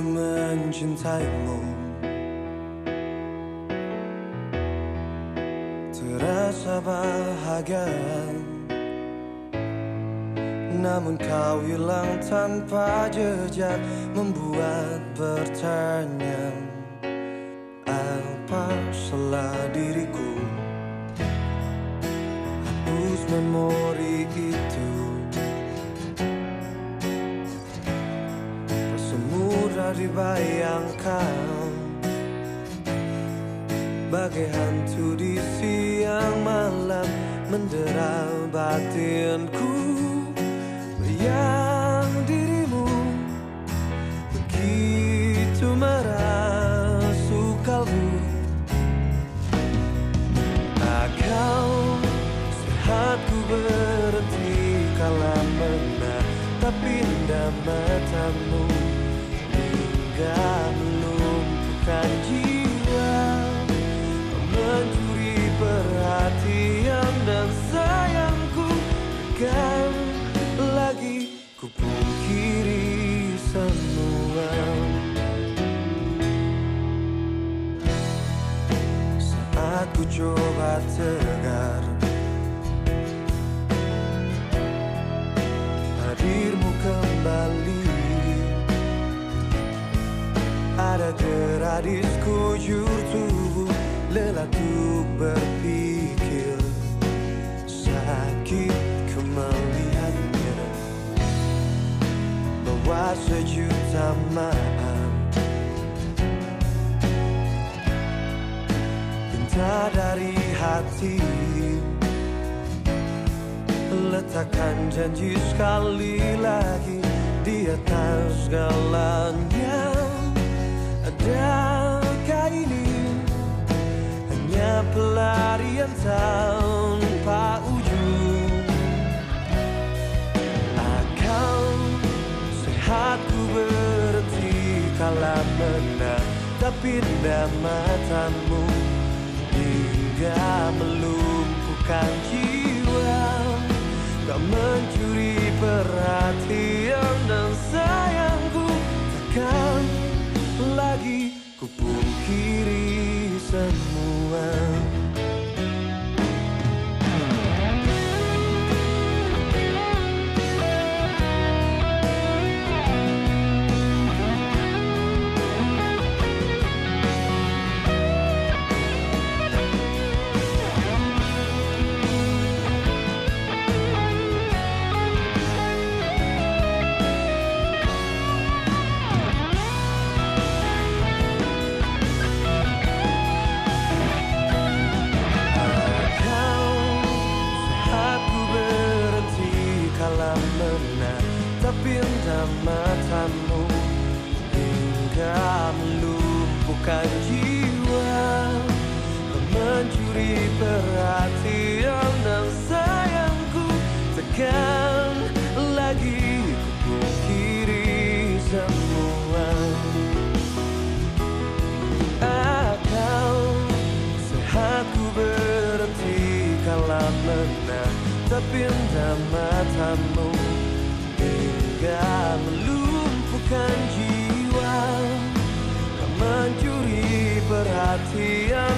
mencintaimu. Terasa bahagia. Namun kau hilang tanpa jejak Membuat bertanya Apa salah diriku dibayangkan. Bagai hantu di siang malam Mendera batinku. Yang dirimu Begitu merasuk kalbu Akal sehatku berhenti kala Tapi indah matamu coba tegar Hadirmu kembali. Ada gerak di sekujur tubuh Lelah untuk berpikir Bawa sejuta maaf Minta dari hati. Letakkan janji sekali lagi Di atas segalanya. Adakah ini? Hanya pelarian tanpa menang Tapi indah matamu Hingga melumpuhkan jiwa. Kau mencuri perhatian dan sayangku. Takkan lagi ku pungkiri semua melumpuhkan jiwa Mencuri perhatian dan sayangku? Tekan lagi pungkiri semua. Akal sehatku berhenti menang Tapi entah matamu Hingga melumpuhkan jiwa Kau mencuri perhatian